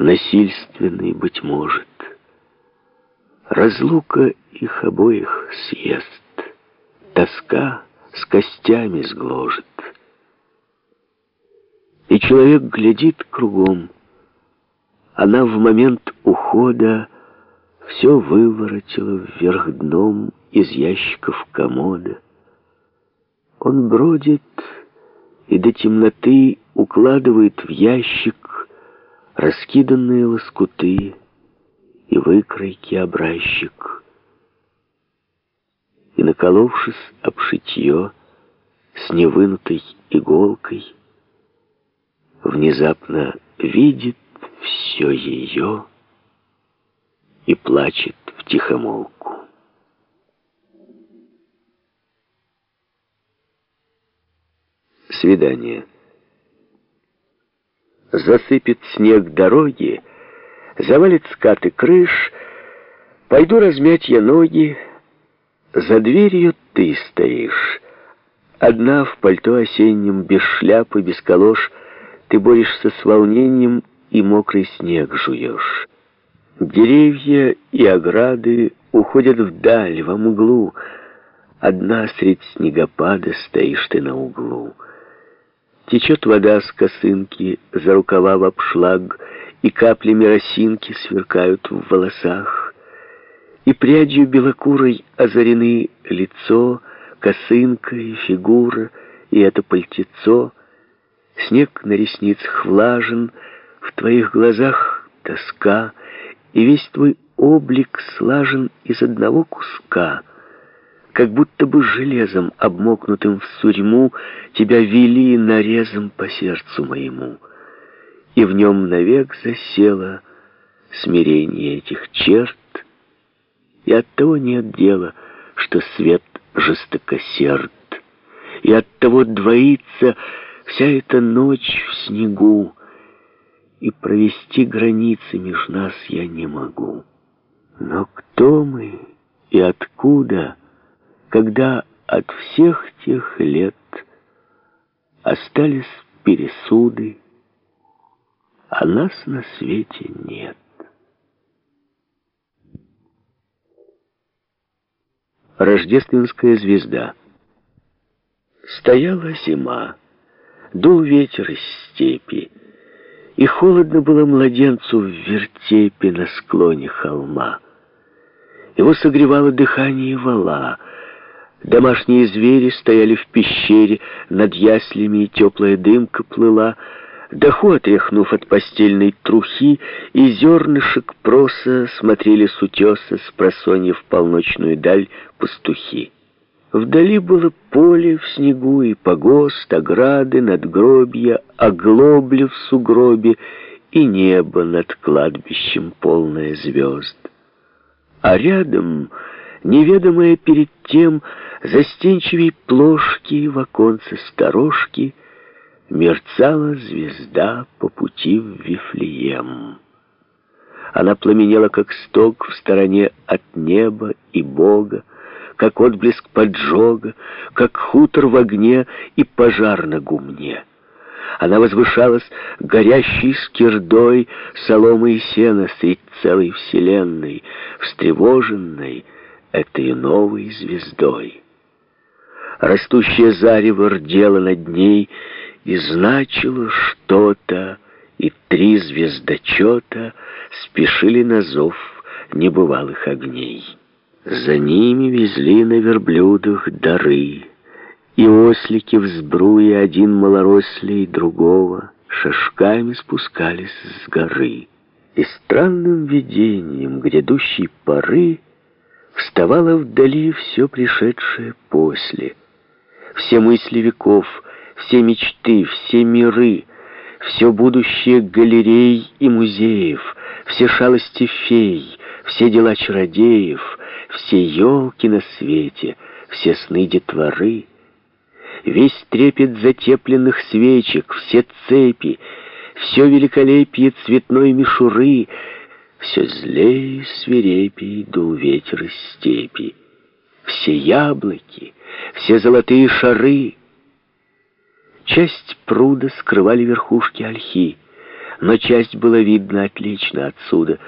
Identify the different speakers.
Speaker 1: насильственный, быть может. Разлука их обоих съест, тоска с костями сгложит. И человек глядит кругом. Она в момент ухода все выворотила вверх дном из ящиков комода. Он бродит и до темноты укладывает в ящик раскиданные лоскуты и выкройки образчик. И, наколовшись об шитье с невынутой иголкой, внезапно видит все ее и плачет в тихомолку. Свидание. Засыпет снег дороги, завалит скаты крыш, пойду размять я ноги, за дверью ты стоишь. Одна в пальто осеннем, без шляпы, без колош, ты борешься с волнением и мокрый снег жуешь. Деревья и ограды уходят вдаль, во мглу. Одна средь снегопада стоишь ты на углу. Течет вода с косынки, за рукава в обшлаг, И каплями росинки сверкают в волосах. И прядью белокурой озарены лицо, Косынка и фигура, и это пальтецо. Снег на ресницах влажен, в твоих глазах тоска, И весь твой облик слажен из одного куска — как будто бы железом, обмокнутым в сурьму, тебя вели нарезом по сердцу моему. И в нем навек засело смирение этих черт, и от того нет дела, что свет жестокосерд, и от того двоится вся эта ночь в снегу, и провести границы меж нас я не могу. Но кто мы и откуда — когда от всех тех лет остались пересуды, а нас на свете нет. Рождественская звезда. Стояла зима, дул ветер из степи, и холодно было младенцу в вертепе на склоне холма. Его согревало дыхание вала — Домашние звери стояли в пещере, над яслями и теплая дымка плыла. Доху, отряхнув от постельной трухи, и зернышек проса смотрели с утеса с просонья в полночную даль пастухи. Вдали было поле в снегу и погост, ограды, надгробья, оглобли в сугробе и небо над кладбищем полное звезд. А рядом, неведомое перед тем, застенчивей плошки в оконце сторожки мерцала звезда по пути в Вифлеем. Она пламенела, как сток в стороне от неба и Бога, как отблеск поджога, как хутор в огне и пожар на гумне. Она возвышалась горящей скирдой соломы и сена средь целой вселенной, встревоженной этой новой звездой. Растущее зарево рдело над ней и значило что-то, и три звездочета спешили на зов небывалых огней. За ними везли на верблюдах дары, и ослики в сбруе один малорослей другого шажками спускались с горы. И странным видением грядущей поры вставало вдали все пришедшее после — все мысли веков, все мечты, все миры, все будущее галерей и музеев, все шалости фей, все дела чародеев, все елки на свете, все сны детворы, весь трепет затепленных свечек, все цепи, все великолепие цветной мишуры, все злее свирепей дул ветер из степи, все яблоки — все золотые шары. Часть пруда скрывали верхушки ольхи. но часть была видна отлично отсюда,